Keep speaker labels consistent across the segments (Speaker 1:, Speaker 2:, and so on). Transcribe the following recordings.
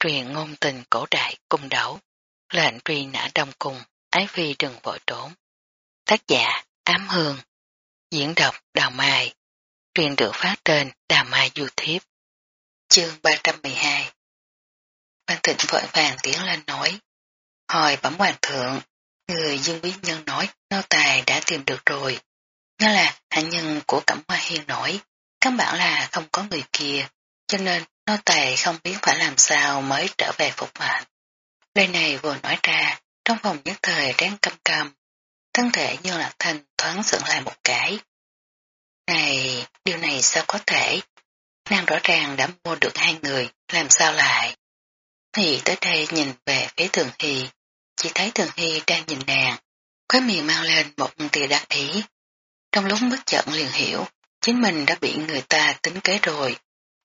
Speaker 1: truyền ngôn tình cổ đại cung đấu, lệnh truy nã đông cung, ái phi đừng vội trốn. Tác giả Ám Hương, diễn đọc Đào Mai, truyền được phát trên Đào Mai YouTube. Chương 312 Văn Thịnh vội vàng tiến lên nói, hỏi bẩm hoàng thượng, người dương quý nhân nói nô tài đã tìm được rồi. Nó là hạ nhân của Cẩm Hoa Hiên nổi, căn bản là không có người kia, cho nên nô tài không biết phải làm sao mới trở về phục mệnh. Lời này vừa nói ra, trong phòng nhất thời đáng căm căm, thân thể như lạc thanh thoáng dựng lại một cái. Này, điều này sao có thể? Nàng rõ ràng đã mua được hai người, làm sao lại? Thì tới đây nhìn về phía Thường Hy, chỉ thấy Thường Hy đang nhìn nàng, khói miệng mang lên một tia đắc ý. Trong lúc bất chợt liền hiểu, chính mình đã bị người ta tính kế rồi,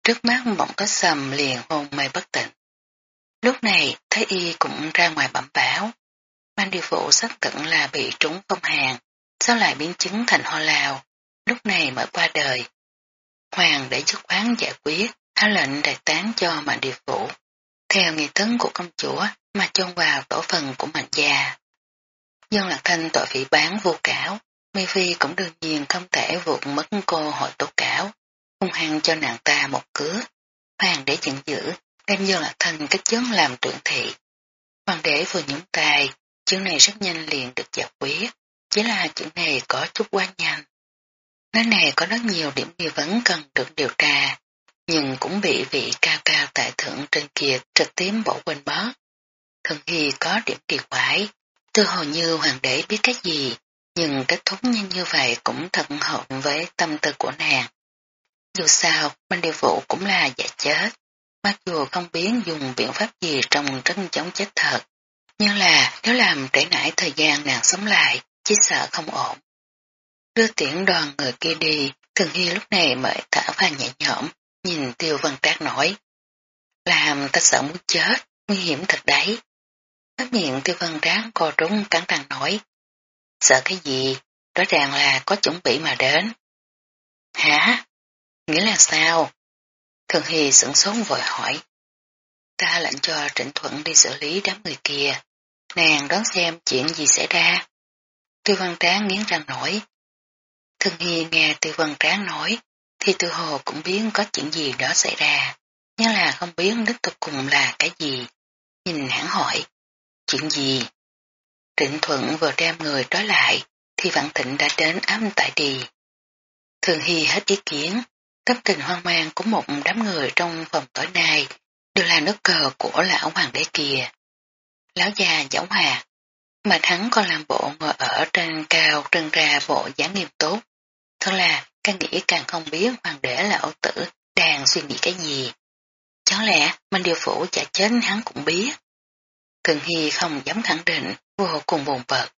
Speaker 1: trước mắt bỗng có sầm liền hôn mê bất tỉnh. Lúc này, Thái Y cũng ra ngoài bẩm báo. Ban điều vụ xác tận là bị trúng phong hàng, sao lại biến chứng thành ho lao, lúc này mới qua đời. Hoàng để chức khoán giải quyết, hạ lệnh đại tán cho mạnh điều vụ. Theo nghi tấn của công chúa mà chôn vào tổ phần của mạnh già dân Lạc Thanh tội vị bán vô cáo, Mê Phi cũng đương nhiên không thể vụt mất cô hội tố cáo, hung hăng cho nàng ta một cứa. Hoàng đế giận dữ, đem Dương Lạc thành cách chấn làm tuyển thị. Hoàng đế vừa nhúng tay, chuyện này rất nhanh liền được giải quyết, chỉ là chuyện này có chút quá nhanh. Nơi này có rất nhiều điểm nghi vấn cần được điều tra, nhưng cũng bị vị cao cao tại thượng trên kia trực tiếp bỏ quên bớt. thần Hy có điểm kỳ quái, tư hồ như hoàng đế biết cái gì, nhưng kết thúc nhanh như vậy cũng thật hợp với tâm tư của nàng. Dù sao, Minh Điều Vũ cũng là giả chết, mặc dù không biết dùng biện pháp gì trong trấn chống chết thật, nhưng là nếu làm trễ nải thời gian nàng sống lại, chỉ sợ không ổn. Đưa tiễn đoàn người kia đi, Thường Hy lúc này mới thở vào nhẹ nhõm, nhìn Tiêu Văn Trác nói. Làm ta sợ muốn chết, nguy hiểm thật đấy. Các miệng Tiêu Văn Trác co trúng cắn răng nói. Sợ cái gì? Rõ ràng là có chuẩn bị mà đến. Hả? Nghĩa là sao? Thường Hy sửng sốt vội hỏi. Ta lệnh cho Trịnh Thuận đi xử lý đám người kia. Nàng đón xem chuyện gì xảy ra. Tư văn tráng nghiến răng nổi. Thường Hy nghe tư văn tráng nói, thì tư hồ cũng biết có chuyện gì đó xảy ra, nhưng là không biết đích thực cùng là cái gì. Nhìn hãng hỏi, chuyện gì? Trịnh Thuận vừa đem người trói lại, thì Vạn Thịnh đã đến ám tại đi. Thường Hy hết ý kiến, tâm tình hoang mang của một đám người trong phòng tối nay đều là nước cờ của lão hoàng đế kia. Lão già giảo hòa, mà hắn còn làm bộ ngồi ở trên cao trưng ra bộ dáng nghiêm túc, Thật là càng nghĩ càng không biết hoàng đế lão tử đang suy nghĩ cái gì. Chẳng lẽ mình điều phủ chả chết hắn cũng biết. Thường Hy không dám khẳng định vô cùng buồn bật.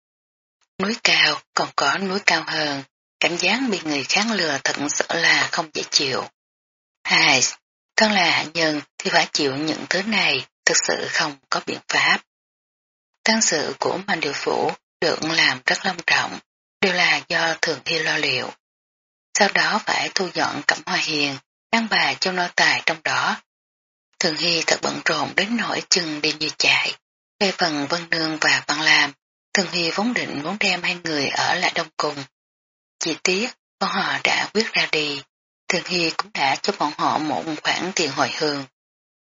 Speaker 1: Núi cao còn có núi cao hơn, cảm giác bị người khác lừa thật sự là không dễ chịu. Hai, thân là hạ nhân thì phải chịu những thứ này, thực sự không có biện pháp. Tăng sự của Mạnh Điều Phủ được làm rất long trọng, đều là do Thường Hy lo liệu. Sau đó phải thu dọn Cẩm Hoa Hiền, đăng bà cho nô tài trong đó. Thường Hy thật bận rộn đến nỗi chừng đi như chạy. Về phần Vân Nương và Văn Lam, Thường Hy vốn định muốn đem hai người ở lại Đông cùng chỉ tiếc, bọn họ đã quyết ra đi. Thường Hy cũng đã cho bọn họ một khoản tiền hồi hương.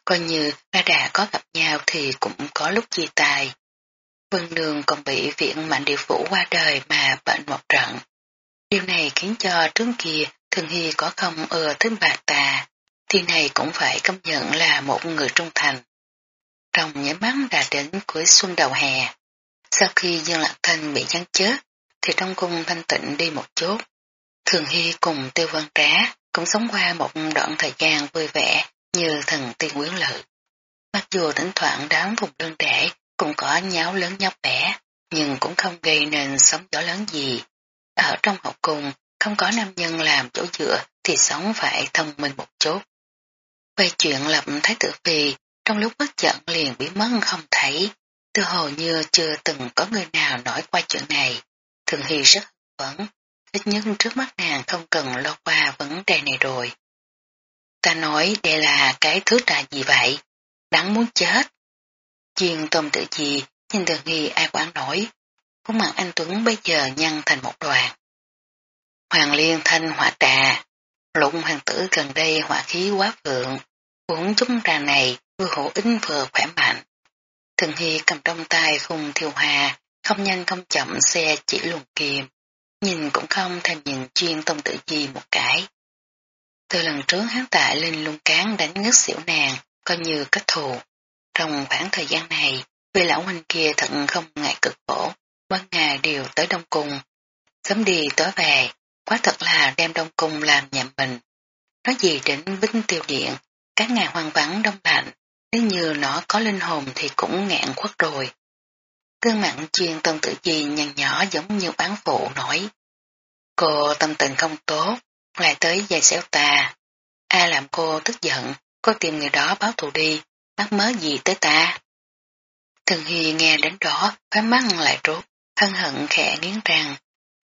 Speaker 1: Coi như ba đã có gặp nhau thì cũng có lúc chia tài. Vân Đường còn bị viện mạnh địa phủ qua đời mà bệnh một trận. Điều này khiến cho trước kia Thường Hy có không ưa thích bà ta, thì này cũng phải công nhận là một người trung thành. Trong nhảy mắt đã đến cuối xuân đầu hè. Sau khi Dương Lạc Thanh bị gián chết, thì trong cung thanh tịnh đi một chút. Thường Hy cùng Tiêu Văn Trá cũng sống qua một đoạn thời gian vui vẻ như thần tiên quyến lự. Mặc dù thỉnh thoảng đám vùng đơn đẻ cũng có nháo lớn nhóc bé, nhưng cũng không gây nên sóng gió lớn gì. Ở trong học cung, không có nam nhân làm chỗ dựa thì sống phải thông minh một chút. Về chuyện lập thái tử phi, trong lúc bất giận liền biến mất không thấy, từ hồ như chưa từng có người nào nói qua chuyện này. Thường Hy rất vẫn, ít nhất trước mắt nàng không cần lo qua vấn đề này rồi. Ta nói đây là cái thứ trà gì vậy? đáng muốn chết. Chiên tôm tự gì, nhìn thường Hy ai quản nổi, khuôn mặt anh Tuấn bây giờ nhăn thành một đoàn. Hoàng liên thanh hỏa trà, lụng hoàng tử gần đây hỏa khí quá vượng, uống chúng trà này vừa hữu ích vừa khỏe mạnh. Thường Hy cầm trong tay khung thiêu hà không nhanh không chậm xe chỉ luồn kìm, nhìn cũng không thèm nhìn chuyên tông tử gì một cái. Từ lần trước hắn tại lên luôn cán đánh ngất xỉu nàng, coi như kết thù. Trong khoảng thời gian này, vì lão huynh kia thật không ngại cực khổ, ban ngày đều tới Đông Cung. Sớm đi tối về, quá thật là đem Đông Cung làm nhậm mình. Nói gì đến binh tiêu điện, các ngày hoang vắng đông lạnh, nếu như nó có linh hồn thì cũng ngạn khuất rồi. Cương mặn chuyên tôn tử gì nhằn nhỏ giống như bán phụ nổi. Cô tâm tình không tốt, lại tới giày xéo ta. A làm cô tức giận, cô tìm người đó báo thù đi, mắc mớ gì tới ta. Thường Hy nghe đến đó, phá mắt lại rốt, thân hận khẽ nghiến răng,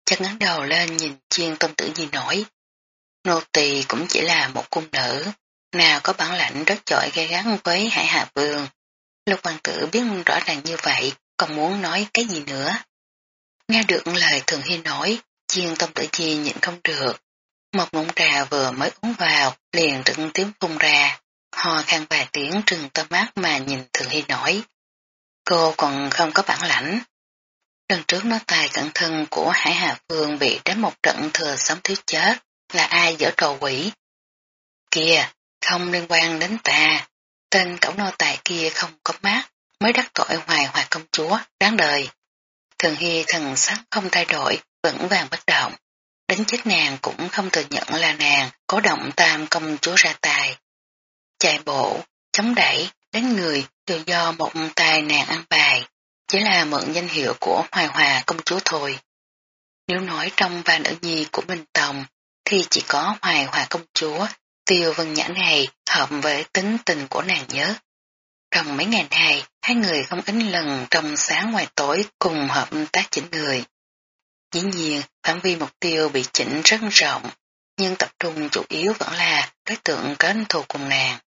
Speaker 1: chân ngắn đầu lên nhìn chiên tôn tử gì nổi. Nô tỳ cũng chỉ là một cung nữ, nào có bản lãnh rất chọi gây gắn với hải hạ vương. Lục hoàng tử biết rõ ràng như vậy, còn muốn nói cái gì nữa. Nghe được lời thường hy nói, chiên tâm tử chi nhịn không được. Một ngụm trà vừa mới uống vào, liền trứng tiếng phun ra. Ho khăn vài tiếng trừng tâm mắt mà nhìn thường hy nói. Cô còn không có bản lãnh. Lần trước nó tài cận thân của Hải Hà Phương bị đánh một trận thừa sống thiếu chết, là ai dở trò quỷ. Kìa, không liên quan đến ta, tên cẩu nô tài kia không có mắt, mới đắc tội hoài hòa công chúa, đáng đời. Thường Hy thần sắc không thay đổi, vẫn vàng bất động. đến chết nàng cũng không thừa nhận là nàng có động tam công chúa ra tài. Chạy bộ, chống đẩy, đánh người đều do một tài nàng ăn bài, chỉ là mượn danh hiệu của hoài hòa công chúa thôi. Nếu nói trong ba nữ nhi của Minh Tòng thì chỉ có hoài hòa công chúa, tiêu vân nhã này hợp với tính tình của nàng nhớ. Trong mấy ngày này, hai người không ít lần trong sáng ngoài tối cùng hợp tác chỉnh người. Dĩ nhiên, phạm vi mục tiêu bị chỉnh rất rộng, nhưng tập trung chủ yếu vẫn là đối tượng kết thù cùng nàng.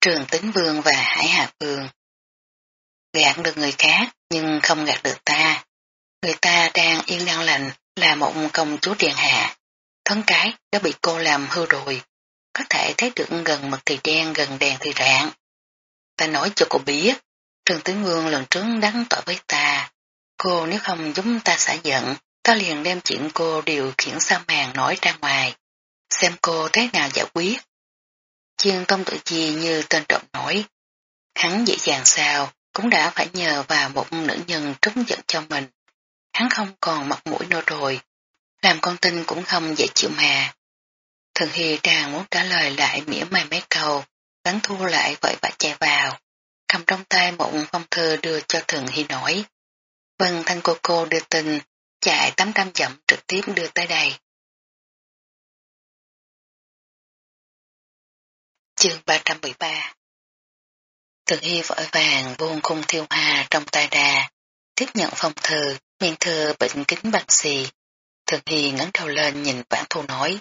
Speaker 1: Trường Tính Vương và Hải Hà Vương. Gạt được người khác, nhưng không gạt được ta. Người ta đang yên đang lành là một công chúa điện hạ. Thân cái đã bị cô làm hư rồi. Có thể thấy được gần mật thì đen gần đèn thì rạng. Ta nói cho cô biết, Trường Tướng Ngương lần trước đắng tội với ta. Cô nếu không giúp ta xả giận, ta liền đem chuyện cô điều khiển sa màn nói ra ngoài. Xem cô thế nào giải quyết. Chiên công tự chi như tên trộm nổi. Hắn dễ dàng sao, cũng đã phải nhờ vào một nữ nhân trúng giận cho mình. Hắn không còn mặt mũi nô rồi. Làm con tin cũng không dễ chịu mà. Thường Hy đang muốn trả lời lại mỉa mai mấy câu, gắn thu lại vội vã chạy vào, cầm trong tay một phong thư đưa cho Thường Hy nổi. Vân thanh cô cô đưa tin, chạy 800 dặm trực tiếp đưa tới đây. Chương 313 Thường Hy vội vàng buông khung thiêu hoa trong tay đà, tiếp nhận phong thư, miệng thư bệnh kính bằng xì. Thường Hy ngấn đầu lên nhìn vãn thu nói,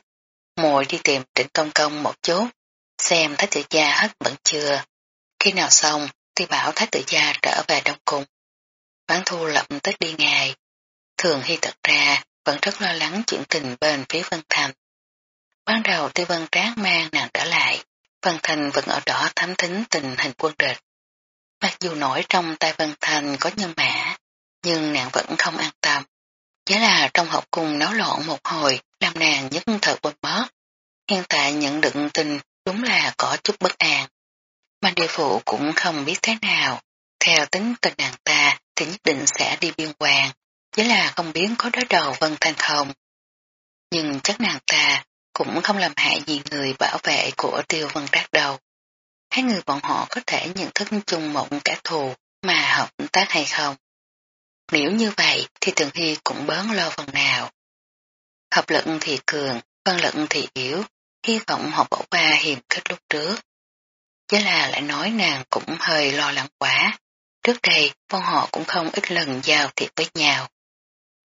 Speaker 1: mồi đi tìm trịnh công công một chút, xem thái tử gia hết bận chưa. Khi nào xong thì bảo thái tử gia trở về Đông Cung. Bán thu lập tức đi ngài. Thường Hy thật ra vẫn rất lo lắng chuyện tình bên phía Vân Thành. Ban đầu Tiêu Vân Trác mang nàng trở lại, Vân Thành vẫn ở đó thám thính tình hình quân địch. Mặc dù nổi trong tay Vân Thành có nhân mã, nhưng nàng vẫn không an tâm. Chỉ là trong học cung náo loạn một hồi làm nàng nhất thời quên mất. Hiện tại nhận được tin đúng là có chút bất an. Mà địa phụ cũng không biết thế nào. Theo tính tình nàng ta thì nhất định sẽ đi biên quan, chỉ là không biết có đối đầu Vân Thanh không. Nhưng chắc nàng ta cũng không làm hại gì người bảo vệ của tiêu vân trác đầu. Hai người bọn họ có thể nhận thức chung một cả thù mà hợp tác hay không. Nếu như vậy thì Tường Hy cũng bớn lo phần nào. Hợp lực thì cường, phân lực thì yếu, hy vọng họ bỏ qua hiểm kết lúc trước. Chứ là lại nói nàng cũng hơi lo lắng quá. Trước đây, bọn họ cũng không ít lần giao thiệp với nhau.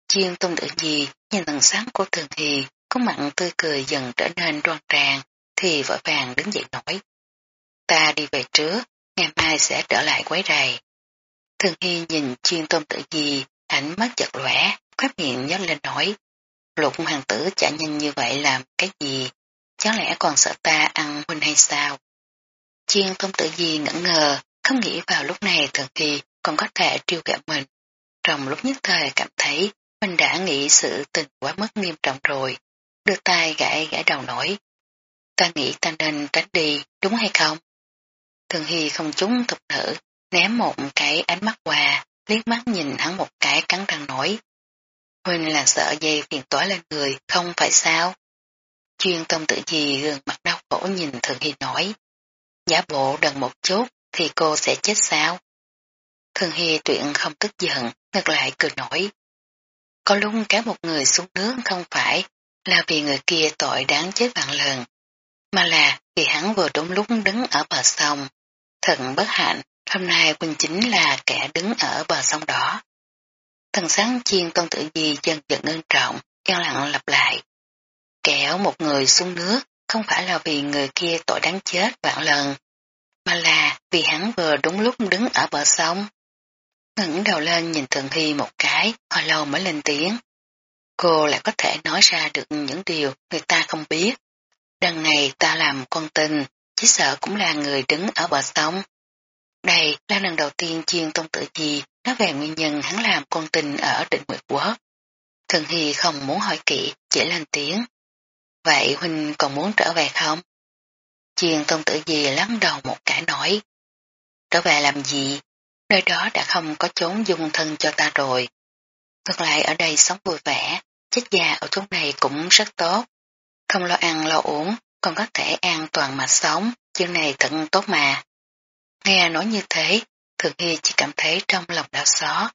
Speaker 1: Chiên tung tự gì nhìn thần sáng của thường Hy có mặn tươi cười dần trở nên đoan trang, thì vội vàng đứng dậy nói. Ta đi về trước, ngày mai sẽ trở lại quấy rầy. Thường Hy nhìn chuyên tôn tử gì, ánh mắt chật lẻ, khóe miệng nhếch lên nói. Lục hoàng tử chạy nhanh như vậy làm cái gì? Chẳng lẽ còn sợ ta ăn huynh hay sao? Chiên tôn tử gì ngẩn ngờ, không nghĩ vào lúc này Thường Hy còn có thể triêu gạo mình. Trong lúc nhất thời cảm thấy mình đã nghĩ sự tình quá mất nghiêm trọng rồi, đưa tay gãi gãi đầu nổi. Ta nghĩ ta nên tránh đi, đúng hay không? Thường Hy không trúng thục nữ, ném một cái ánh mắt qua, liếc mắt nhìn hắn một cái cắn răng nổi. Huynh là sợ dây phiền toái lên người, không phải sao? Chuyên tâm tự gì gương mặt đau khổ nhìn Thường Hy nói. Giả bộ đần một chút thì cô sẽ chết sao? Thường Hy tuyện không tức giận, ngược lại cười nổi. Có lúc kéo một người xuống nước không phải là vì người kia tội đáng chết vạn lần, mà là vì hắn vừa đúng lúc đứng ở bờ sông. Thần bất hạnh, hôm nay quân chính là kẻ đứng ở bờ sông đó. Thần sáng chiên công tử di chân giận ngưng trọng, yên lặng lặp lại. Kéo một người xuống nước không phải là vì người kia tội đáng chết vạn lần, mà là vì hắn vừa đúng lúc đứng ở bờ sông ngẩng đầu lên nhìn Thường Hy một cái, hồi lâu mới lên tiếng. Cô lại có thể nói ra được những điều người ta không biết. Đằng này ta làm con tình, chỉ sợ cũng là người đứng ở bờ sông. Đây là lần đầu tiên chuyên tôn tự gì nói về nguyên nhân hắn làm con tình ở định nguyệt quốc. Thường Hy không muốn hỏi kỹ, chỉ lên tiếng. Vậy Huynh còn muốn trở về không? Chiền tôn tử gì lắng đầu một cái nói. Trở về làm gì? Nơi đó đã không có chốn dung thân cho ta rồi. Ngược lại ở đây sống vui vẻ, chết già ở chỗ này cũng rất tốt. Không lo ăn lo uống, còn có thể an toàn mà sống, chuyện này thật tốt mà. Nghe nói như thế, Thường Hy chỉ cảm thấy trong lòng đau xót.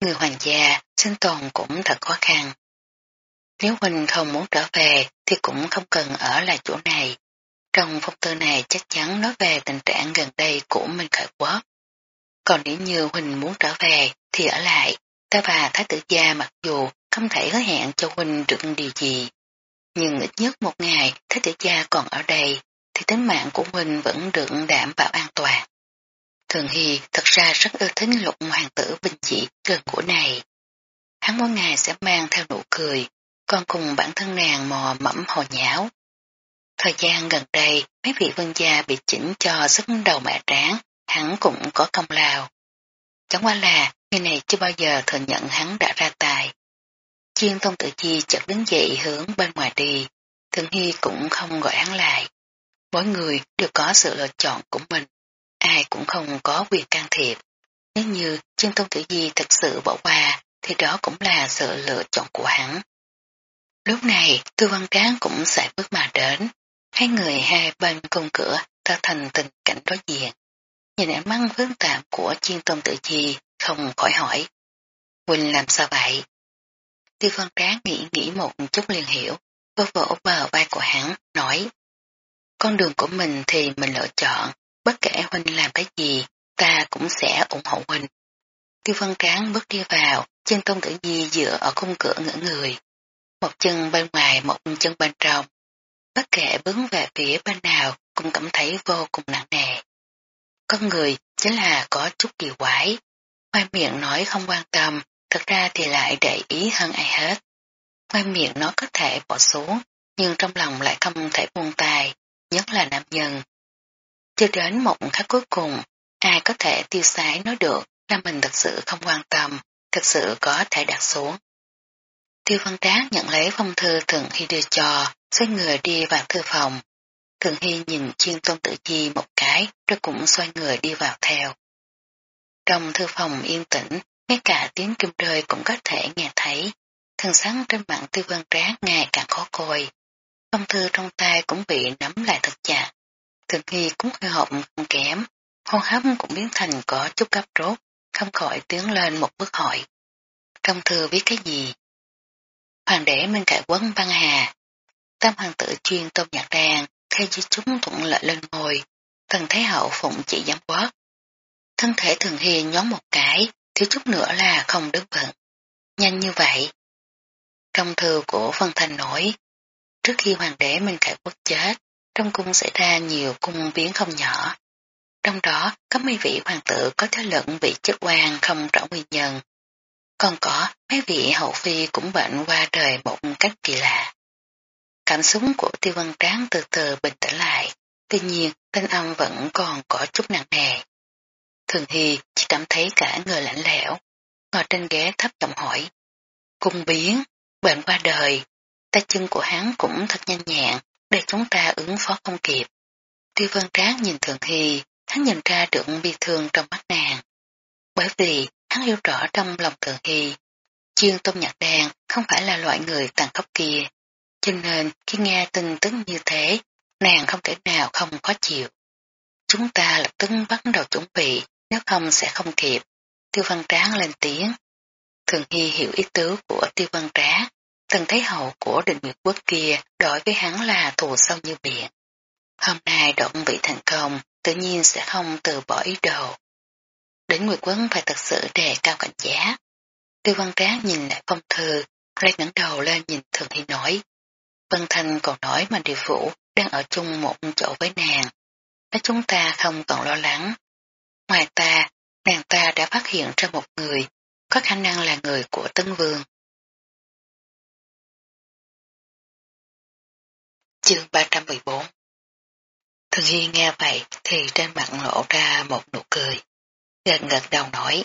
Speaker 1: Người hoàng gia, sinh tồn cũng thật khó khăn. Nếu Huynh không muốn trở về thì cũng không cần ở lại chỗ này. Trong phong thư này chắc chắn nói về tình trạng gần đây của Minh Khởi Quốc. Còn nếu như Huynh muốn trở về thì ở lại, ta và Thái tử gia mặc dù không thể hứa hẹn cho Huynh được điều gì. Nhưng ít nhất một ngày Thái tử gia còn ở đây thì tính mạng của Huynh vẫn được đảm bảo an toàn. Thường Hy thật ra rất ưa thích lục hoàng tử bình dị gần của này. Hắn mỗi ngày sẽ mang theo nụ cười, con cùng bản thân nàng mò mẫm hồ nháo. Thời gian gần đây, mấy vị vương gia bị chỉnh cho sức đầu mẹ tráng, hắn cũng có công lao. Chẳng qua là, người này chưa bao giờ thừa nhận hắn đã ra tài. Chiên thông tự chi chợt đứng dậy hướng bên ngoài đi, Thường Hy cũng không gọi hắn lại. Mỗi người đều có sự lựa chọn của mình, ai cũng không có quyền can thiệp. Nếu như chiên thông tử di thật sự bỏ qua, thì đó cũng là sự lựa chọn của hắn. Lúc này, tư văn tráng cũng sẽ bước mà đến, hai người hai bên cung cửa tạo thành tình cảnh đối diện. Nhìn ánh mắt phức tạp của chiên tôn tự chi, không khỏi hỏi. Quỳnh làm sao vậy? Tiêu văn tráng nghĩ nghĩ một chút liền hiểu, vô vỗ bờ vai của hắn, nói. Con đường của mình thì mình lựa chọn, bất kể Huynh làm cái gì, ta cũng sẽ ủng hộ Huynh. Tiêu văn tráng bước đi vào, chân tôn tử di dựa ở khung cửa ngỡ người. Một chân bên ngoài, một chân bên trong. Bất kể bướng về phía bên nào cũng cảm thấy vô cùng nặng nề. Con người chính là có chút kỳ quái. Ngoài miệng nói không quan tâm, thật ra thì lại để ý hơn ai hết. Ngoài miệng nó có thể bỏ xuống, nhưng trong lòng lại không thể buông tay, nhất là nam nhân. Cho đến một khắc cuối cùng, ai có thể tiêu sái nói được là mình thật sự không quan tâm, thật sự có thể đặt xuống. Tiêu văn trác nhận lấy phong thư Thượng Hy đưa cho, xoay người đi vào thư phòng, Thượng Hy nhìn chuyên tôn tự chi một cái rồi cũng xoay người đi vào theo. Trong thư phòng yên tĩnh, ngay cả tiếng kim rơi cũng có thể nghe thấy. Thần sáng trên mặt tư Văn trác ngày càng khó coi. Phong thư trong tay cũng bị nắm lại thật chặt. Thượng Hy cũng hơi hộp không kém, hô hấp cũng biến thành có chút gấp rốt, không khỏi tiếng lên một bước hỏi. Trong thư viết cái gì? Hoàng đế Minh Cải Quấn Văn Hà, tam hoàng tử chuyên tôn nhạc đàn, thay cho chúng thuận lợi lên ngồi, thần thái hậu phụng chỉ giám quốc. Thân thể thường hi nhón một cái, thiếu chút nữa là không đứng vững. Nhanh như vậy. Trong thư của Vân Thành nổi, trước khi hoàng đế Minh Cải Quốc chết, trong cung xảy ra nhiều cung biến không nhỏ. trong đó có mấy vị hoàng tử có thế lực bị chức quan không rõ nguyên nhân. Còn có mấy vị hậu phi cũng bệnh qua đời một cách kỳ lạ. Cảm xúc của tiêu văn tráng từ từ bình tĩnh lại, tuy nhiên tên âm vẫn còn có chút nặng nề. Thường Hy chỉ cảm thấy cả người lạnh lẽo, ngồi trên ghế thấp giọng hỏi. Cung biến, bệnh qua đời, tay chân của hắn cũng thật nhanh nhẹn để chúng ta ứng phó không kịp. Tiêu vân tráng nhìn Thường Hy, hắn nhìn ra được bi thương trong mắt nàng. Bởi vì hắn hiểu rõ trong lòng Thường Hy, chuyên tôm nhạc đàn không phải là loại người tàn khốc kia, cho nên khi nghe tin tức như thế, nàng không thể nào không khó chịu. Chúng ta lập tức bắt đầu chuẩn bị, nếu không sẽ không kịp. Tiêu văn tráng lên tiếng. Thường Hy hiểu ý tứ của tiêu văn trá, từng thấy hậu của định nguyệt quốc kia đối với hắn là thù sâu như biển. Hôm nay động vị thành công, tự nhiên sẽ không từ bỏ ý đồ. Đến Nguyệt Quấn phải thật sự đề cao cảnh giác. Tiêu văn Trác nhìn lại phong thư, lại ngẩng đầu lên nhìn Thường Hy nói. Vân Thanh còn nói mà điều phủ đang ở chung một chỗ với nàng. Nói chúng ta không còn lo lắng. Ngoài ta, nàng ta đã phát hiện ra một người, có khả năng là người của Tân Vương. Chương 314 Thường Hy nghe vậy thì trên mặt lộ ra một nụ cười. Gật gật đầu nói,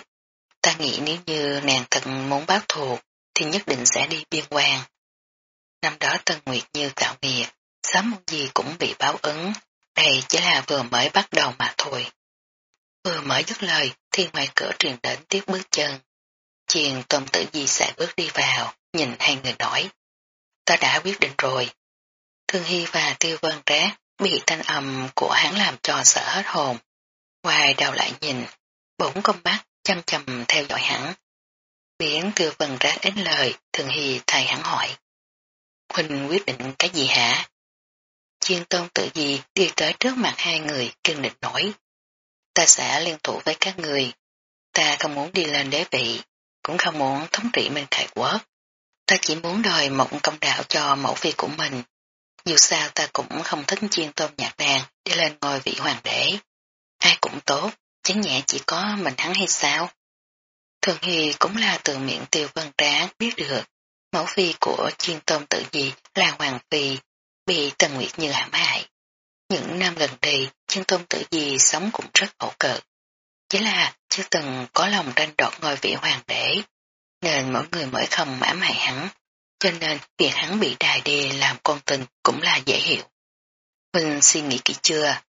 Speaker 1: ta nghĩ nếu như nàng thật muốn báo thù thì nhất định sẽ đi biên quan. Năm đó Tân Nguyệt như tạo nghiệp, sớm muốn gì cũng bị báo ứng, đây chỉ là vừa mới bắt đầu mà thôi. Vừa mới dứt lời thì ngoài cửa truyền đến tiếng bước chân. Chiền tôn tử di sẽ bước đi vào, nhìn hai người nói. Ta đã quyết định rồi. Thương Hy và Tiêu Vân Rác bị thanh âm của hắn làm cho sợ hết hồn. Ngoài đầu lại nhìn, bỗng công mắt chăm chầm theo dõi hắn. Biển từ phần ra ít lời, thường hì thầy hắn hỏi. Huỳnh quyết định cái gì hả? Chiên tôn tự gì đi tới trước mặt hai người kiên định nổi. Ta sẽ liên thủ với các người. Ta không muốn đi lên đế vị, cũng không muốn thống trị mình Khải Quốc. Ta chỉ muốn đòi một công đạo cho mẫu phi của mình. Dù sao ta cũng không thích chiên tôm nhạc đàn đi lên ngôi vị hoàng đế. Ai cũng tốt, chẳng nhẹ chỉ có mình hắn hay sao? Thường Hy cũng là từ miệng tiêu Văn tráng biết được. Mẫu phi của Chuyên Tôn tự gì là hoàng phi, bị Tần Nguyệt Như hãm hại. Những năm gần đây, Chuyên Tôn tự gì sống cũng rất khổ cực Chỉ là chưa từng có lòng tranh đoạt ngôi vị hoàng đế, nên mỗi người mới không ám hại hắn, cho nên việc hắn bị đài đi làm con tình cũng là dễ hiểu. Mình suy nghĩ kỹ chưa?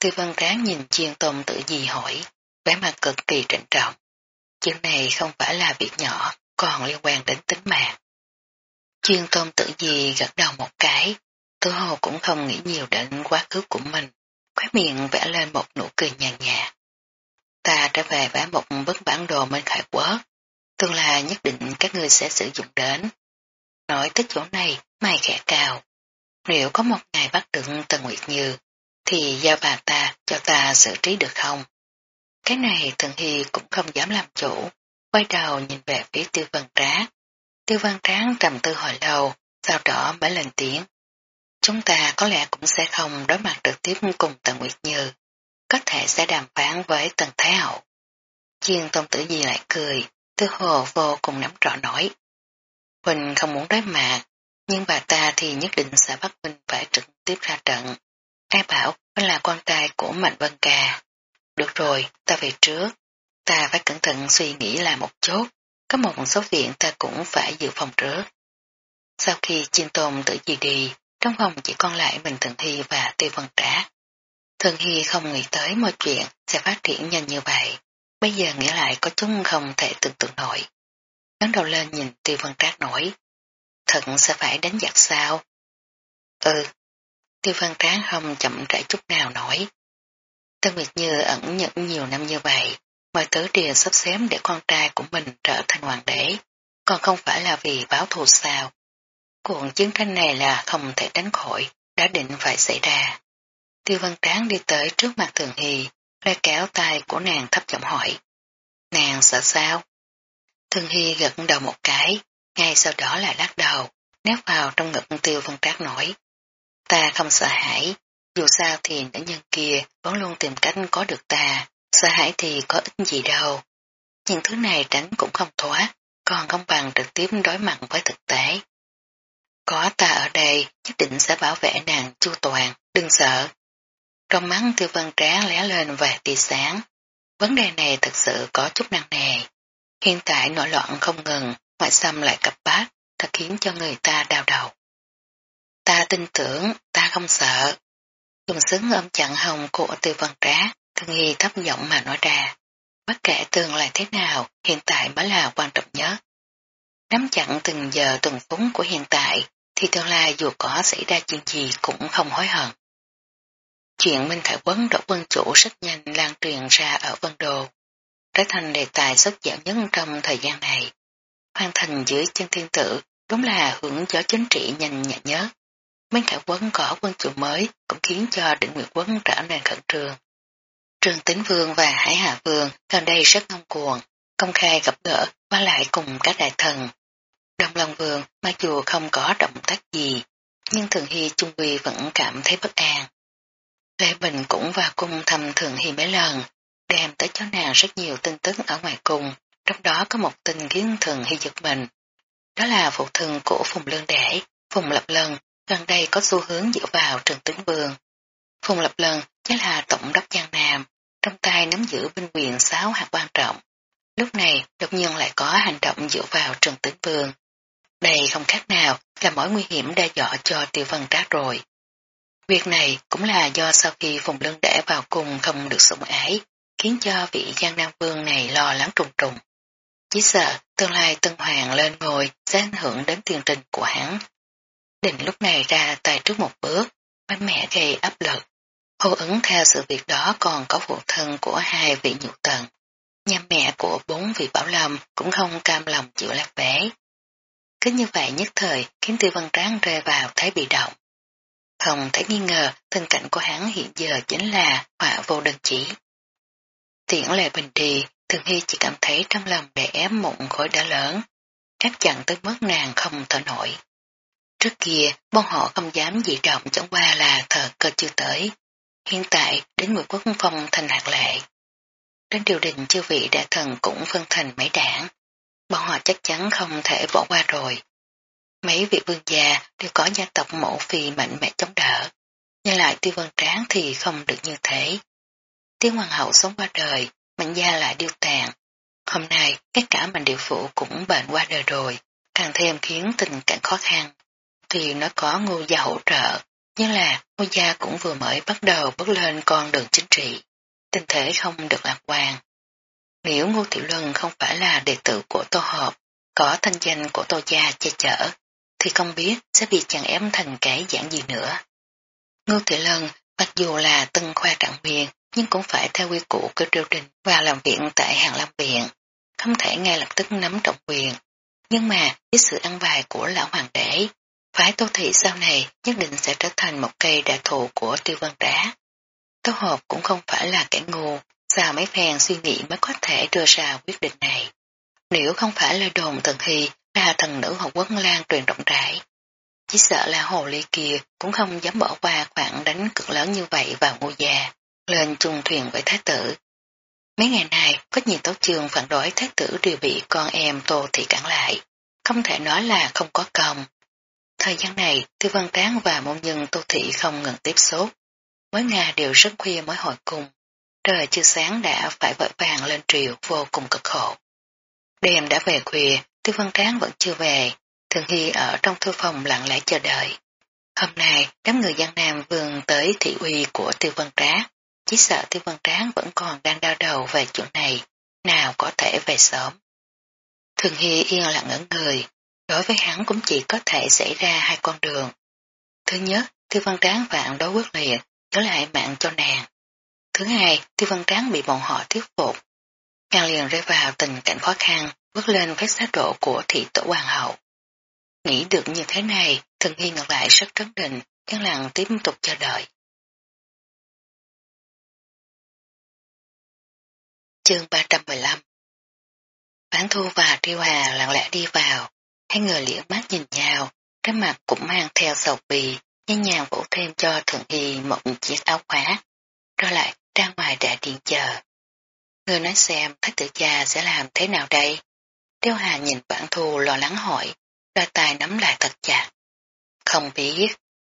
Speaker 1: Tư văn ráng nhìn chiên tôm tự gì hỏi, vẻ mặt cực kỳ trịnh trọng. Chuyện này không phải là việc nhỏ, còn liên quan đến tính mạng. Chuyên tôm tự gì gật đầu một cái, tư hồ cũng không nghĩ nhiều đến quá khứ của mình, khóe miệng vẽ lên một nụ cười nhàn nhạt. Ta trở về vẽ một bức bản đồ bên khải quốc, tương lai nhất định các ngươi sẽ sử dụng đến. Nói tới chỗ này, mày khẽ cao. Nếu có một ngày bắt được Tần Nguyệt Như, thì giao bà ta cho ta xử trí được không? Cái này Thần Hy cũng không dám làm chủ, quay đầu nhìn về phía tiêu văn tráng, Tiêu văn tráng trầm tư hồi lâu, sau đó mới lên tiếng. Chúng ta có lẽ cũng sẽ không đối mặt trực tiếp cùng Tần Nguyệt Như, có thể sẽ đàm phán với Tần Thái Hậu. Chiên Tôn Tử Di lại cười, tư hồ vô cùng nắm rõ nổi. Huỳnh không muốn đối mặt, nhưng bà ta thì nhất định sẽ bắt Huynh phải trực tiếp ra trận. Ai bảo anh là con trai của Mạnh Vân cà. Được rồi, ta về trước. Ta phải cẩn thận suy nghĩ là một chút. Có một số viện ta cũng phải dự phòng trước. Sau khi chiên tôn tự gì đi, trong phòng chỉ còn lại mình Thường Hy và Tiêu Vân Trá. Thường Hy không nghĩ tới mọi chuyện sẽ phát triển nhanh như vậy. Bây giờ nghĩ lại có chúng không thể tưởng tượng nổi. Ngắn đầu lên nhìn Tiêu Vân Trác nổi. Thật sẽ phải đánh giặc sao? Ừ. Tiêu Văn Tráng không chậm trễ chút nào nổi. Tân Nguyệt Như ẩn nhẫn nhiều năm như vậy, mọi thứ đều sắp xếp để con trai của mình trở thành hoàng đế, còn không phải là vì báo thù sao. Cuộc chiến tranh này là không thể tránh khỏi, đã định phải xảy ra. Tiêu văn tráng đi tới trước mặt thường hì, ra kéo tay của nàng thấp giọng hỏi. Nàng sợ sao? Thường hy gật đầu một cái, ngay sau đó là lắc đầu, nép vào trong ngực tiêu văn trác nổi. Ta không sợ hãi, dù sao thì nữ nhân kia vẫn luôn tìm cách có được ta, sợ hãi thì có ích gì đâu. Những thứ này tránh cũng không thoát, còn không bằng trực tiếp đối mặt với thực tế. Có ta ở đây, nhất định sẽ bảo vệ nàng chu toàn, đừng sợ. Trong mắt tiêu Văn tráng lé lên vài tia sáng. Vấn đề này thật sự có chút năng nề. Hiện tại nổi loạn không ngừng, ngoại xâm lại cập bát, thật khiến cho người ta đau đầu. Ta tin tưởng, ta không sợ. Dùng xứng ôm chặn hồng của từ vân trá, thương nghi thấp giọng mà nói ra. Bất kể tương lai thế nào, hiện tại mới là quan trọng nhất. Nắm chặn từng giờ từng phút của hiện tại, thì tương lai dù có xảy ra chuyện gì cũng không hối hận. Chuyện Minh Khải Quấn đổ quân chủ rất nhanh lan truyền ra ở Vân Đồ, trở thành đề tài sốt dạo nhất trong thời gian này. Hoàn thành dưới chân thiên tử đúng là hưởng gió chính trị nhanh nhẹ nhất. Mấy Khải Quấn có quân chủ mới cũng khiến cho định nguyện quấn trở nên khẩn trương. Trường Tính Vương và Hải Hạ Vương gần đây rất ngông cuồng, công khai gặp gỡ qua lại cùng các đại thần. Đồng Long Vương mặc dù không có động tác gì, nhưng Thường Hy Trung Vi vẫn cảm thấy bất an. Lê Bình cũng vào cung thăm Thường Hy mấy lần, đem tới cho nàng rất nhiều tin tức ở ngoài cung, trong đó có một tin khiến Thường Hy giật mình. Đó là phụ thân của Phùng Lương đệ Phùng Lập Lân, gần đây có xu hướng dựa vào Trường tướng Vương. Phùng Lập lần, chính là tổng đốc Giang Nam, trong tay nắm giữ binh quyền sáu hạt quan trọng. Lúc này đột nhiên lại có hành động dựa vào Trường tướng Vương. Đây không khác nào là mối nguy hiểm đe dọa cho tiêu vân trác rồi. Việc này cũng là do sau khi Phùng Lân đẻ vào cùng không được sủng ái, khiến cho vị Giang Nam Vương này lo lắng trùng trùng. Chỉ sợ tương lai Tân Hoàng lên ngồi sẽ ảnh hưởng đến tiền trình của hắn. Định lúc này ra tay trước một bước, ba mẹ gây áp lực. Hô ứng theo sự việc đó còn có phụ thân của hai vị nhụ tần. Nhà mẹ của bốn vị bảo lâm cũng không cam lòng chịu lạc vẽ. Cứ như vậy nhất thời khiến tiêu văn tráng rơi vào thế bị động. Không thể nghi ngờ tình cảnh của hắn hiện giờ chính là họa vô đơn chỉ. Tiễn lệ bình trì, thường hy chỉ cảm thấy trong lòng đè ép mụn khối đã lớn, ép chặn tới mức nàng không thở nổi. Trước kia, bọn họ không dám dị trọng chẳng qua là thờ cơ chưa tới. Hiện tại, đến mười quốc phong thành hạt lệ. Đến điều đình chư vị đại thần cũng phân thành mấy đảng. Bọn họ chắc chắn không thể bỏ qua rồi. Mấy vị vương gia đều có gia tộc mẫu phi mạnh mẽ chống đỡ. Nhưng lại tiêu vân tráng thì không được như thế. Tiêu hoàng hậu sống qua đời, mạnh gia lại điêu tàn. Hôm nay, tất cả mạnh địa phụ cũng bệnh qua đời rồi, càng thêm khiến tình cảnh khó khăn thì nó có ngô gia hỗ trợ, nhưng là ngô gia cũng vừa mới bắt đầu bước lên con đường chính trị. Tình thế không được lạc quan. Nếu Ngô Tiểu Luân không phải là đệ tử của Tô Hợp, có thanh danh của Tô Gia che chở, thì không biết sẽ bị chàng ém thành cái dạng gì nữa. Ngô Tiểu Lân mặc dù là tân khoa trạng viên, nhưng cũng phải theo quy củ của triều đình và làm viện tại Hàng Lâm Viện, không thể ngay lập tức nắm trọng quyền. Nhưng mà với sự ăn bài của lão hoàng đế, phái tô thị sau này nhất định sẽ trở thành một cây đại thụ của tiêu văn đá. Tô Hợp cũng không phải là kẻ ngu, sao mấy phen suy nghĩ mới có thể đưa ra quyết định này. Nếu không phải là đồn thần hy là thần nữ học quốc lan truyền rộng rãi, chỉ sợ là hồ ly kia cũng không dám bỏ qua khoản đánh cực lớn như vậy vào ngôi già, lên chung thuyền với thái tử. Mấy ngày này, có nhiều tấu trường phản đối thái tử đều bị con em Tô Thị cản lại. Không thể nói là không có công. Thời gian này, Tư Văn Tán và môn nhân Tô Thị không ngừng tiếp xúc. Mới Nga đều rất khuya mới hồi cùng. Trời chưa sáng đã phải vội vàng lên triều vô cùng cực khổ. Đêm đã về khuya, Tư Văn Tán vẫn chưa về, Thường Hy ở trong thư phòng lặng lẽ chờ đợi. Hôm nay, đám người Giang Nam vương tới thị uy của Tiêu Văn Tráng. Chỉ sợ Tiêu Văn Tráng vẫn còn đang đau đầu về chuyện này, nào có thể về sớm. Thường Hy yên lặng ngẩn người, đối với hắn cũng chỉ có thể xảy ra hai con đường. Thứ nhất, Tiêu Văn Tráng vạn đối quyết liệt, nhớ lại mạng cho nàng. Thứ hai, Tiêu Văn Tráng bị bọn họ thuyết phục. Nàng liền rơi vào tình cảnh khó khăn, bước lên vết sát độ của thị tổ hoàng hậu. Nghĩ được như thế này, thần hy ngược lại rất trấn định, yên lặng tiếp tục chờ đợi. Chương 315 Bán thu và triêu hà lặng lẽ đi vào, hai người liễu mắt nhìn nhau, cái mặt cũng mang theo sầu bì, nhẹ nhàng vũ thêm cho thượng Hy một chiếc áo khoác, rồi lại ra ngoài đại điện chờ. Người nói xem thái tử cha sẽ làm thế nào đây? Tiêu Hà nhìn bản thù lo lắng hỏi, đôi tay nắm lại thật chặt. Không biết,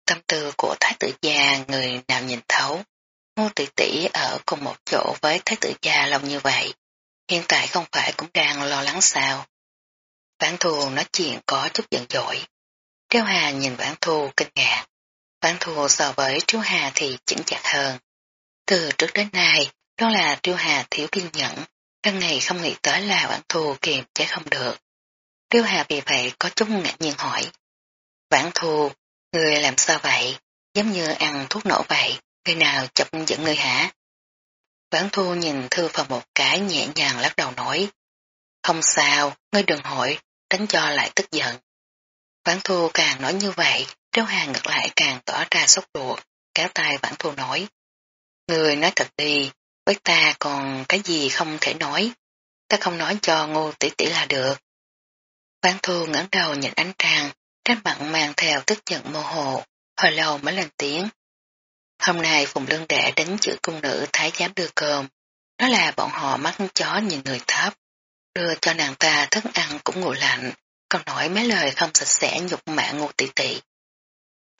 Speaker 1: tâm tư của thái tử gia người nào nhìn thấu. Ngô tỷ tỷ ở cùng một chỗ với thái tử gia lâu như vậy. Hiện tại không phải cũng đang lo lắng sao. Vãn thù nói chuyện có chút giận dỗi. Triêu Hà nhìn Vãn thù kinh ngạc. Vãn thù so với Triêu Hà thì chỉnh chặt hơn. Từ trước đến nay, đó là Triêu Hà thiếu kiên nhẫn, căn ngày không nghĩ tới là Vãn thù kiềm chế không được. Triêu Hà vì vậy có chút ngạc nhiên hỏi. Vãn thù, người làm sao vậy? Giống như ăn thuốc nổ vậy, người nào chọc giận người hả? Vãn thu nhìn thư phòng một cái nhẹ nhàng lắc đầu nói. Không sao, ngươi đừng hỏi, tránh cho lại tức giận. Vãn thu càng nói như vậy, Triệu Hàng ngược lại càng tỏ ra sốc ruột, kéo tay Vãn thu nói. Người nói thật đi, với ta còn cái gì không thể nói, ta không nói cho ngô tỷ tỷ là được. Vãn thu ngẩng đầu nhìn ánh trăng, trên mặt mang theo tức giận mơ hồ, hồi lâu mới lên tiếng. Hôm nay Phùng Lương Đệ đến chữ cung nữ thái giám đưa cơm, đó là bọn họ mắt chó nhìn người thấp, đưa cho nàng ta thức ăn cũng nguội lạnh, còn nói mấy lời không sạch sẽ nhục mạ ngô tỷ tỷ.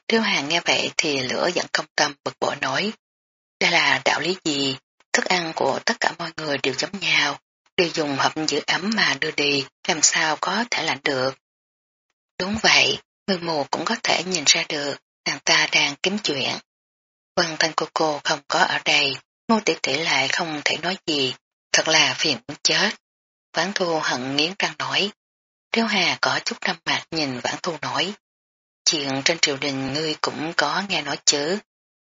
Speaker 1: Tiêu hàng nghe vậy thì lửa giận công tâm bực bội nói, đây là đạo lý gì, thức ăn của tất cả mọi người đều giống nhau, đều dùng hộp giữ ấm mà đưa đi, làm sao có thể lạnh được. Đúng vậy, người mù cũng có thể nhìn ra được, nàng ta đang kiếm chuyện. Vân thanh cô cô không có ở đây, ngô tỷ tỷ lại không thể nói gì, thật là phiền muốn chết. Vãn thu hận nghiến răng nói. Tiêu Hà có chút đâm mặt nhìn Vãn thu nói. Chuyện trên triều đình ngươi cũng có nghe nói chứ,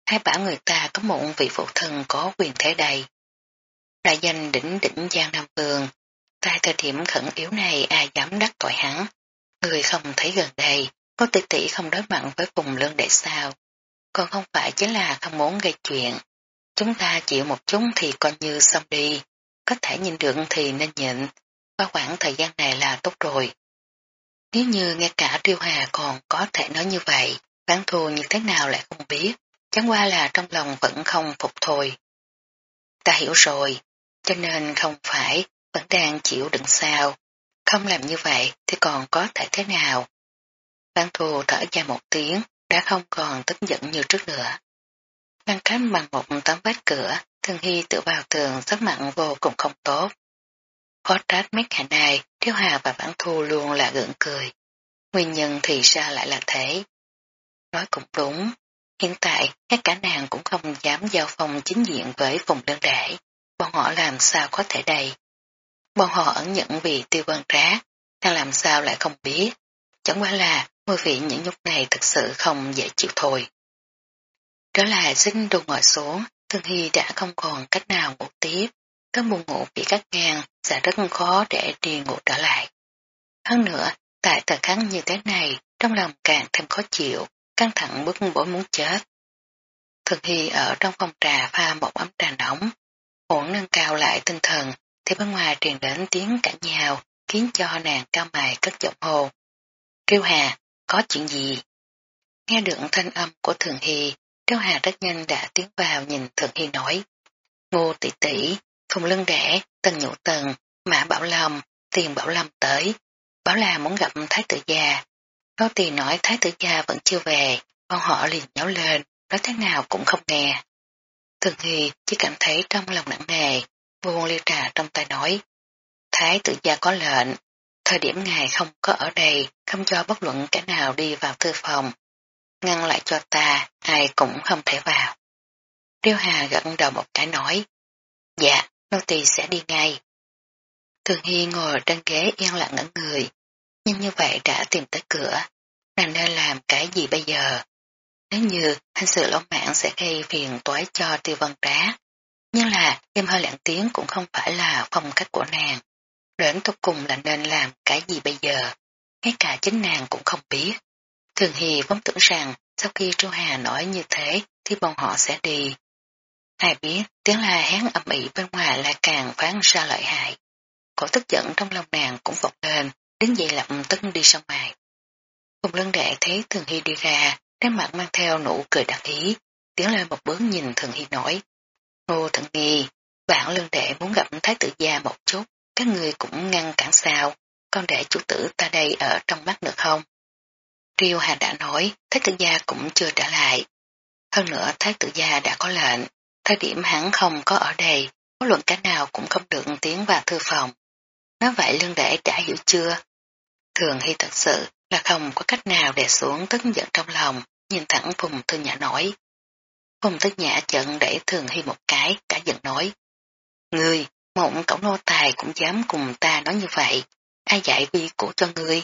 Speaker 1: hay bảo người ta có một vị phụ thân có quyền thế đầy, Đại danh đỉnh đỉnh Giang Nam Vương, tại thời điểm khẩn yếu này ai dám đắc tội hắn. Người không thấy gần đây, có tỷ tỷ không đối mặt với vùng lương để sao. Còn không phải chính là không muốn gây chuyện. Chúng ta chịu một chút thì coi như xong đi. Có thể nhìn được thì nên nhịn. Qua khoảng thời gian này là tốt rồi. Nếu như ngay cả Triêu Hà còn có thể nói như vậy, bán thù như thế nào lại không biết. Chẳng qua là trong lòng vẫn không phục thôi. Ta hiểu rồi, cho nên không phải vẫn đang chịu đựng sao. Không làm như vậy thì còn có thể thế nào. Bán thù thở dài một tiếng, đã không còn tức giận như trước nữa. Ngăn cách bằng một tấm vách cửa, Thương Hy tự vào tường rất mặn vô cùng không tốt. Phó trách mấy ngày này, Thiếu Hà và Bản Thu luôn là gượng cười. Nguyên nhân thì ra lại là thế. Nói cũng đúng, hiện tại ngay cả nàng cũng không dám giao phong chính diện với vùng đơn đệ. Bọn họ làm sao có thể đầy? Bọn họ ẩn nhận vì tiêu văn trá, nàng làm sao lại không biết. Chẳng qua là mùi vị những nhúc này thực sự không dễ chịu thôi. đó là xin đồ ngồi xuống, Thương Hy đã không còn cách nào ngủ tiếp. Các buồn ngủ bị cắt ngang sẽ rất khó để đi ngủ trở lại. Hơn nữa, tại thời khắc như thế này, trong lòng càng thêm khó chịu, căng thẳng bức bối muốn chết. Thường Hy ở trong phòng trà pha một ấm trà nóng, muốn nâng cao lại tinh thần, thì bên ngoài truyền đến tiếng cãi nhào, khiến cho nàng cao mày cất giọng hồ. Triêu Hà, có chuyện gì? Nghe được thanh âm của Thường Hy, Cao Hà rất nhanh đã tiến vào nhìn Thường Hy nói. Ngô tỷ tỷ, Phùng Lân Đẻ, Tần Nhũ Tần, Mã Bảo Lâm, Tiền Bảo Lâm tới. Bảo là muốn gặp Thái tử già. Nô tỳ nói Thái tử gia vẫn chưa về, con họ liền nháo lên, nói thế nào cũng không nghe. Thường Hy chỉ cảm thấy trong lòng nặng nề, buông ly trà trong tay nói. Thái tử gia có lệnh, thời điểm ngài không có ở đây, không cho bất luận kẻ nào đi vào thư phòng. Ngăn lại cho ta, ai cũng không thể vào. Tiêu Hà gật đầu một cái nói. Dạ, nô tỳ sẽ đi ngay. Thường Hy ngồi trên ghế yên lặng ngẩn người, nhưng như vậy đã tìm tới cửa. Nàng nên làm cái gì bây giờ? Nếu như hành sự lỗ mạng sẽ gây phiền toái cho tiêu văn trá, nhưng là đêm hơi lặng tiếng cũng không phải là phong cách của nàng. Đến tục cùng là nên làm cái gì bây giờ? Ngay cả chính nàng cũng không biết. Thường Hy vốn tưởng rằng sau khi Trương Hà nói như thế thì bọn họ sẽ đi. Ai biết tiếng la hán ầm ỉ bên ngoài lại càng phán ra lợi hại. Cổ tức giận trong lòng nàng cũng vọt lên, đứng dậy lập tức đi sang ngoài. Cùng lân đệ thấy Thường Hy đi ra, trên mặt mang theo nụ cười đặc ý, tiến lên một bước nhìn Thường Hy nói. Ngô Thận Nghi, bạn lương đệ muốn gặp Thái tử gia một chút, các người cũng ngăn cản sao, con để chủ tử ta đây ở trong mắt được không? Triều Hà đã nói, Thái tử gia cũng chưa trả lại. Hơn nữa Thái tử gia đã có lệnh, thời điểm hắn không có ở đây, bất luận cái nào cũng không được tiến vào thư phòng. Nói vậy lương đệ đã hiểu chưa? Thường Hy thật sự là không có cách nào để xuống tức giận trong lòng, nhìn thẳng Phùng Thư Nhã nói. Phùng Thư Nhã giận đẩy Thường Hy một cái, cả giận nói. Ngươi, một cổng nô tài cũng dám cùng ta nói như vậy, ai dạy vi của cho ngươi?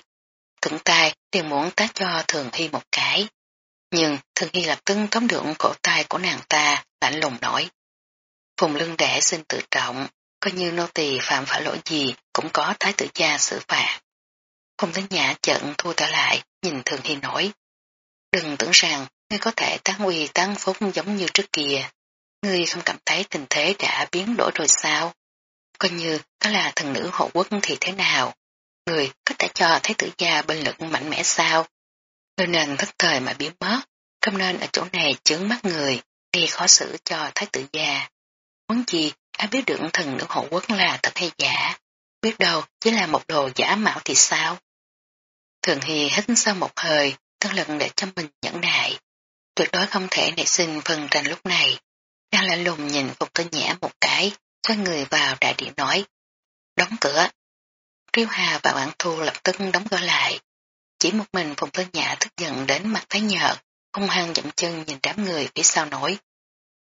Speaker 1: Thượng tay đều muốn tác cho Thường Hy một cái. Nhưng Thường Hy lập tức tóm được cổ tay của nàng ta, lạnh lùng nói. Phùng lưng đẻ xin tự trọng, coi như nô tỳ phạm phải lỗi gì cũng có thái tử gia xử phạt. Phùng Tấn Nhã trận thu ta lại, nhìn Thường Hy nói. Đừng tưởng rằng ngươi có thể tán uy tán phúc giống như trước kia. Ngươi không cảm thấy tình thế đã biến đổi rồi sao? Coi như đó là thần nữ hộ quốc thì thế nào? Người có thể cho thái tử gia bên lực mạnh mẽ sao? Người nên thất thời mà biến mất, không nên ở chỗ này chướng mắt người, gây khó xử cho thái tử gia. Muốn gì, ai biết được thần nữ hộ quốc là thật hay giả? Biết đâu chỉ là một đồ giả mạo thì sao? Thường Hy hít sau một hơi, tân lần để cho mình nhẫn nại. Tuyệt đối không thể nảy sinh phần tranh lúc này. Đang lạnh lùng nhìn Phục Tư Nhã một cái, xoay người vào đại điện nói. Đóng cửa. Triêu Hà và bạn Thu lập tức đóng cửa lại. Chỉ một mình Phùng Tư Nhã tức giận đến mặt tái nhợt, hung hăng dậm chân nhìn đám người phía sau nổi.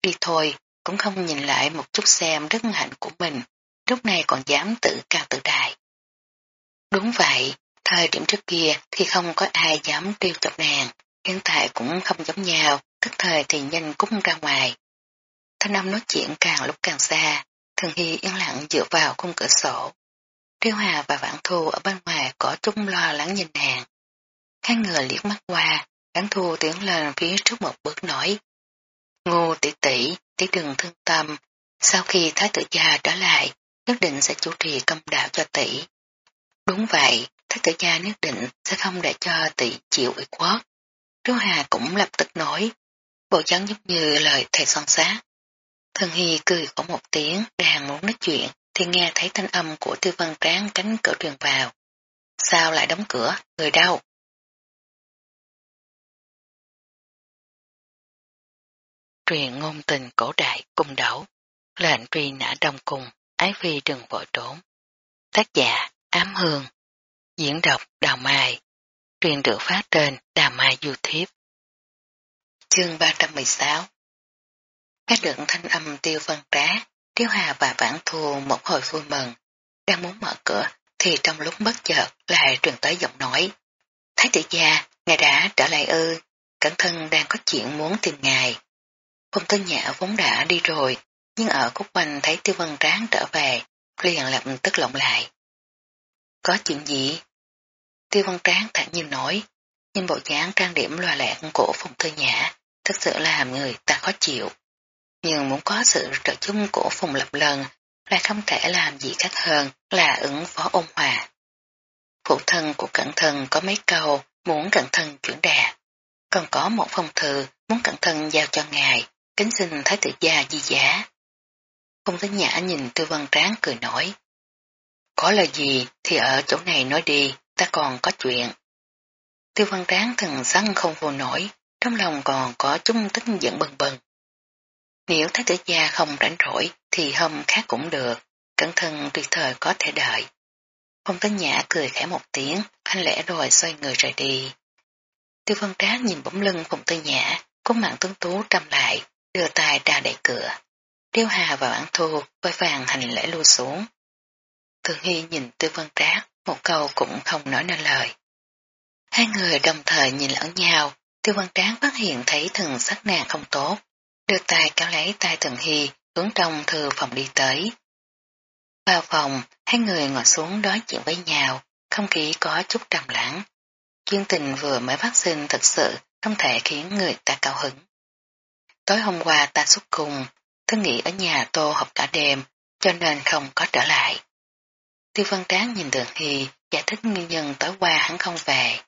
Speaker 1: Đi thôi, cũng không nhìn lại một chút xem đức hạnh của mình, lúc này còn dám tự cao tự đại. Đúng vậy, thời điểm trước kia thì không có ai dám trêu chọc nàng, hiện tại cũng không giống nhau, tức thời thì nhanh cúng ra ngoài. Thanh âm nói chuyện càng lúc càng xa, thường hy yên lặng dựa vào khung cửa sổ. Tiêu Hà và Vãn Thu ở bên ngoài có trung lo lắng nhìn nàng. Hai người liếc mắt qua, Vãn Thu tiến lên phía trước một bước nói. Ngô tỷ tỷ, tỷ đừng thương tâm, sau khi Thái tử gia trở lại, nhất định sẽ chủ trì công đạo cho tỷ. Đúng vậy, Thái tử gia nhất định sẽ không để cho tỷ chịu ủy khuất. Tiêu Hà cũng lập tức nói, bộ dáng giống như lời thầy son sát. Thân Hy cười có một tiếng, đang muốn nói chuyện, thì nghe thấy thanh âm của tiêu văn tráng cánh cửa truyền vào. Sao lại đóng cửa, người đâu? Truyền ngôn tình cổ đại cung đấu, lệnh truy nã đông cung, ái phi đừng vội trốn. Tác giả Ám Hương, diễn đọc Đào Mai, truyền được phát trên Đào Mai YouTube. Chương 316 các được thanh âm tiêu văn trá, Tiêu Hà và Vãn Thu một hồi vui mừng. Đang muốn mở cửa thì trong lúc bất chợt lại truyền tới giọng nói. Thái tử gia, ngài đã trở lại ư, cẩn thân đang có chuyện muốn tìm ngài. Phong tư Nhã vốn đã đi rồi, nhưng ở khúc quanh thấy Tiêu Văn Tráng trở về, liền lập tức lộng lại. Có chuyện gì? Tiêu Văn Tráng thản nhiên nói, nhưng bộ dáng trang điểm loa lẹn của Phong Tư Nhã thật sự làm người ta khó chịu nhưng muốn có sự trợ giúp của Phùng Lập Lần là không thể làm gì khác hơn là ứng phó ôn hòa. Phụ thân của cẩn thân có mấy câu muốn cẩn thân chuyển đạt, còn có một phong thư muốn cẩn thân giao cho ngài, kính xin Thái tử gia di giá. Phùng Tính Nhã nhìn Tư Văn Tráng cười nổi có lời gì thì ở chỗ này nói đi, ta còn có chuyện. Tư Văn Tráng thần săn không vô nổi, trong lòng còn có chung tính giận bần bần. Nếu thái tử gia không rảnh rỗi thì hôm khác cũng được, cẩn thận tùy thời có thể đợi. Phong tấn nhã cười khẽ một tiếng, anh lẽ rồi xoay người rời đi. Tiêu văn trác nhìn bóng lưng Phong tấn nhã, có mạng tuấn tú trầm lại, đưa tay ra đẩy cửa. Điêu Hà và Bản Thu vơi vàng hành lễ lưu xuống. Thường Hy nhìn Tiêu Văn Trác, một câu cũng không nói nên lời. Hai người đồng thời nhìn lẫn nhau, Tiêu Văn Trác phát hiện thấy thần sắc nàng không tốt, đưa tay kéo lấy tay thần Hy hướng trong thư phòng đi tới. Vào phòng, hai người ngồi xuống nói chuyện với nhau, không khí có chút trầm lắng. Chuyên tình vừa mới phát sinh thật sự không thể khiến người ta cao hứng. Tối hôm qua ta xuất cùng, thân nghĩ ở nhà tô học cả đêm, cho nên không có trở lại. Tiêu Văn Tráng nhìn Thường Hy giải thích nguyên nhân tối qua hắn không về.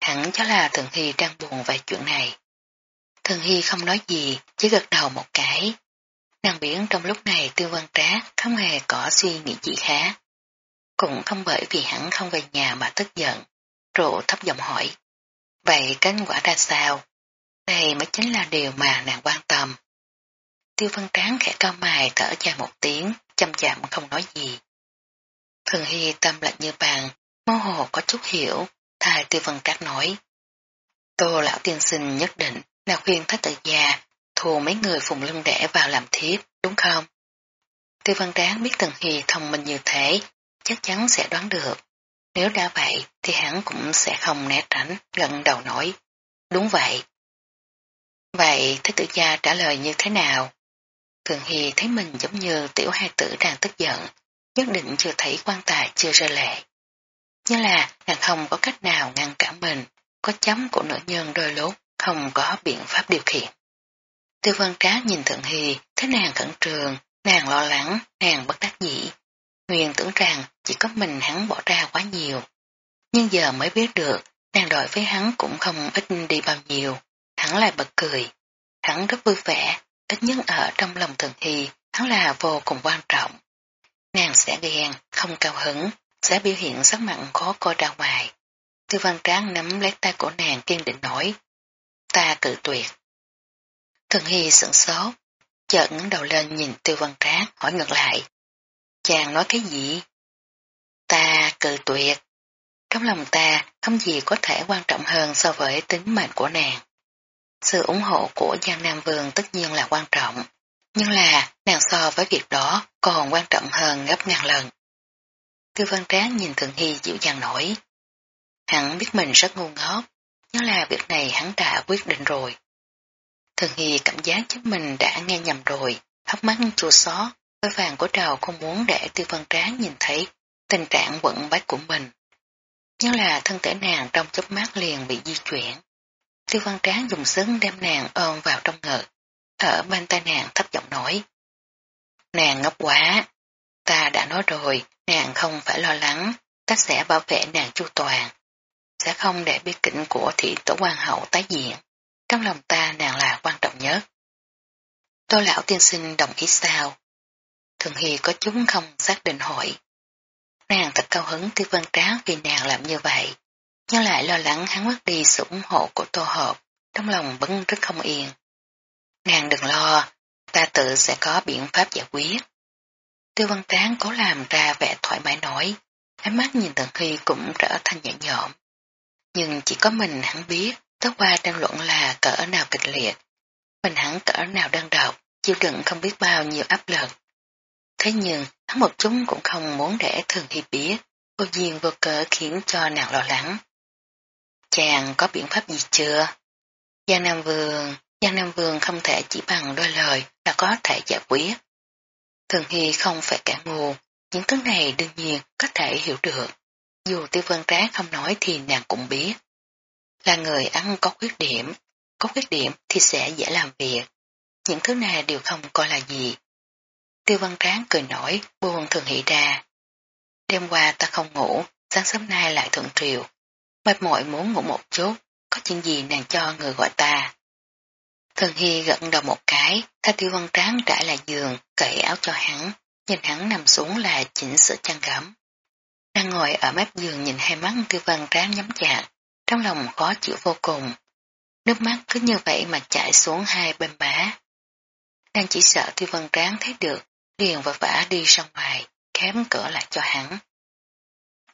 Speaker 1: Hẳn cho là Thường Hy đang buồn về chuyện này. Thường Hy không nói gì, chỉ gật đầu một cái. Nàng biển trong lúc này tiêu văn trá không hề có suy nghĩ gì khác. Cũng không bởi vì hắn không về nhà mà tức giận, rộ thấp giọng hỏi. Vậy kết quả ra sao? Đây mới chính là điều mà nàng quan tâm. Tiêu văn tráng khẽ cao mài thở dài một tiếng, chăm chạm không nói gì. Thường Hy tâm lạnh như bàn, mơ hồ có chút hiểu, thay tiêu văn trác nói. Tô lão tiên sinh nhất định là khuyên thái tử già thù mấy người phùng lưng đẻ vào làm thiếp, đúng không? Tiêu văn đáng biết tần hì thông minh như thế, chắc chắn sẽ đoán được. Nếu đã vậy thì hắn cũng sẽ không né tránh, gần đầu nổi Đúng vậy. Vậy thái tử gia trả lời như thế nào? Thường Hy thấy mình giống như tiểu hai tử đang tức giận, nhất định chưa thấy quan tài chưa rơi lệ. Như là nàng không có cách nào ngăn cản mình, có chấm của nữ nhân đôi lúc, không có biện pháp điều khiển. Tư văn trá nhìn Thượng Hy, thấy nàng khẩn trường, nàng lo lắng, nàng bất đắc dĩ. Nguyên tưởng rằng chỉ có mình hắn bỏ ra quá nhiều. Nhưng giờ mới biết được, nàng đòi với hắn cũng không ít đi bao nhiêu. Hắn lại bật cười. Hắn rất vui vẻ, ít nhất ở trong lòng Thượng Hy, hắn là vô cùng quan trọng. Nàng sẽ ghen, không cao hứng, sẽ biểu hiện sắc mặn khó coi ra ngoài. Tư văn tráng nắm lấy tay của nàng kiên định nói. Ta cự tuyệt. Thường Hy sững sốt, chợt ngẩng đầu lên nhìn Tiêu văn Trác hỏi ngược lại. Chàng nói cái gì? Ta cự tuyệt. Trong lòng ta không gì có thể quan trọng hơn so với tính mệnh của nàng. Sự ủng hộ của Giang Nam Vương tất nhiên là quan trọng, nhưng là nàng so với việc đó còn quan trọng hơn gấp ngàn lần. Tư văn Trác nhìn Thượng Hy dịu dàng nổi. Hắn biết mình rất ngu ngốc, nhớ là việc này hắn đã quyết định rồi. thường Hy cảm giác chính mình đã nghe nhầm rồi, hấp mắt chua xót, với vàng của đầu không muốn để tư văn tráng nhìn thấy tình trạng quẩn bách của mình. nhớ là thân thể nàng trong chớp mắt liền bị di chuyển. Tiêu văn tráng dùng sức đem nàng ôm vào trong ngực, ở bên tai nàng thấp giọng nói. Nàng ngốc quá, ta đã nói rồi, nàng không phải lo lắng, ta sẽ bảo vệ nàng chu toàn, sẽ không để bi kịch của thị tổ quan hậu tái diện. Trong lòng ta nàng là quan trọng nhất. Tô lão tiên sinh đồng ý sao? Thường Hy có chúng không xác định hỏi. Nàng thật cao hứng tiêu văn tráng vì nàng làm như vậy nhưng lại lo lắng hắn mất đi sự ủng hộ của tô hợp, trong lòng vẫn rất không yên. Nàng đừng lo, ta tự sẽ có biện pháp giải quyết. Tiêu văn tráng cố làm ra vẻ thoải mái nói, ánh mắt nhìn thường khi cũng trở thành nhẹ nhõm. Nhưng chỉ có mình hắn biết, tất qua tranh luận là cỡ nào kịch liệt, mình hắn cỡ nào đơn độc, chịu đựng không biết bao nhiêu áp lực. Thế nhưng, hắn một chút cũng không muốn để thường hy biết, vô duyên vô cỡ khiến cho nàng lo lắng. Chàng có biện pháp gì chưa? Giang Nam Vương, Giang Nam Vương không thể chỉ bằng đôi lời là có thể giải quyết. Thường Hy không phải cả ngu, những thứ này đương nhiên có thể hiểu được. Dù tiêu vân trác không nói thì nàng cũng biết. Là người ăn có khuyết điểm, có khuyết điểm thì sẽ dễ làm việc. Những thứ này đều không coi là gì. Tiêu văn tráng cười nổi, buồn thường hỷ ra. Đêm qua ta không ngủ, sáng sớm nay lại thượng triều, mệt mỏi muốn ngủ một chút, có chuyện gì nàng cho người gọi ta. Thường Hy gật đầu một cái, tha tiêu văn tráng trải lại giường, cởi áo cho hắn, nhìn hắn nằm xuống là chỉnh sửa chăn gấm. Đang ngồi ở mép giường nhìn hai mắt tiêu văn tráng nhắm chặt, trong lòng khó chịu vô cùng. Nước mắt cứ như vậy mà chảy xuống hai bên má. Đang chỉ sợ tiêu văn tráng thấy được, liền và vả đi ra ngoài, khém cửa lại cho hắn.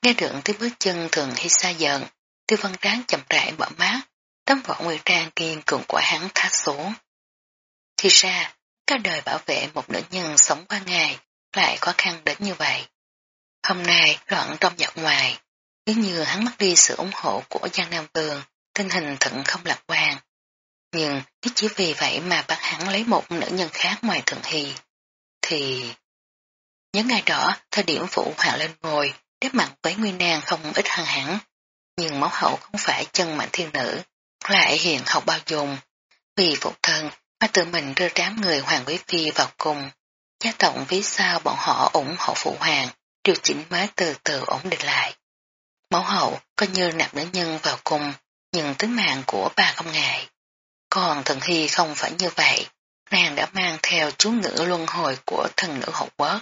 Speaker 1: Nghe được tiếng bước chân thường hy xa dần, Tiêu văn tráng chậm rãi mở mắt, tấm vỏ nguy trang kiên cường của hắn thắt xuống. Thì ra, cả đời bảo vệ một nữ nhân sống qua ngày lại khó khăn đến như vậy. Hôm nay loạn trong giặc ngoài, cứ như hắn mất đi sự ủng hộ của Giang Nam Vương, tình hình thận không lạc quan. Nhưng nếu chỉ vì vậy mà bắt hắn lấy một nữ nhân khác ngoài thượng hy, thì... Những ngày đó, thời điểm phụ hoàng lên ngồi, đếp mặt với Nguyên Nàng không ít hơn hẳn nhưng máu hậu không phải chân mạnh thiên nữ, lại hiện học bao dung. Vì phụ thân mà tự mình đưa đám người hoàng quý phi vào cùng. Gia tổng vì sao bọn họ ủng hộ phụ hoàng, điều chỉnh má từ từ ổn định lại. Mẫu hậu coi như nạp nữ nhân vào cùng, nhưng tính mạng của bà không ngại. Còn thần hy không phải như vậy, nàng đã mang theo chú ngữ luân hồi của thần nữ hậu quốc.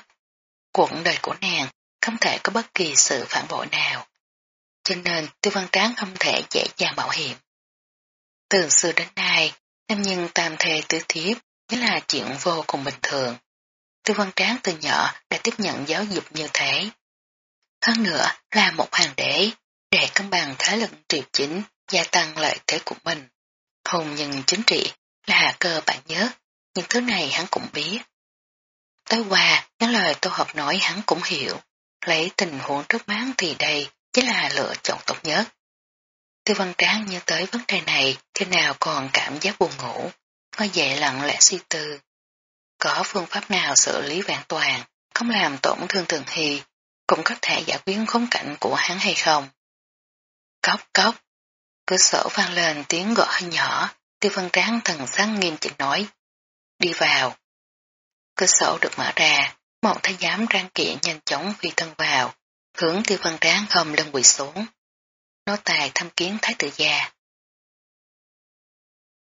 Speaker 1: Cuộc đời của nàng không thể có bất kỳ sự phản bội nào. Cho nên tiêu văn tráng không thể dễ dàng bảo hiểm. Từ xưa đến nay, nam nhân tam thê tứ thiếp chính là chuyện vô cùng bình thường. Tư văn tráng từ nhỏ đã tiếp nhận giáo dục như thế. Hơn nữa là một hoàng đế, để cân bằng thế lực triều chính, gia tăng lợi thế của mình. Hùng nhân chính trị là cơ bản nhất, những thứ này hắn cũng biết. Tối qua, những lời tô hợp nói hắn cũng hiểu, lấy tình huống trước mắt thì đây chính là lựa chọn tốt nhất. Tư văn tráng nhớ tới vấn đề này, thế nào còn cảm giác buồn ngủ, ngồi dậy lặng lẽ suy tư. Có phương pháp nào xử lý vạn toàn, không làm tổn thương thường hy, cũng có thể giải quyết khống cảnh của hắn hay không? Cốc cốc, cửa sổ vang lên tiếng gọi hơi nhỏ, tiêu văn tráng thần sắc nghiêm chỉnh nói. Đi vào. Cửa sổ được mở ra, một thái giám trang kiện nhanh chóng phi thân vào, hướng tiêu văn tráng không lưng quỳ xuống. Nó tài thăm kiến thái tử già.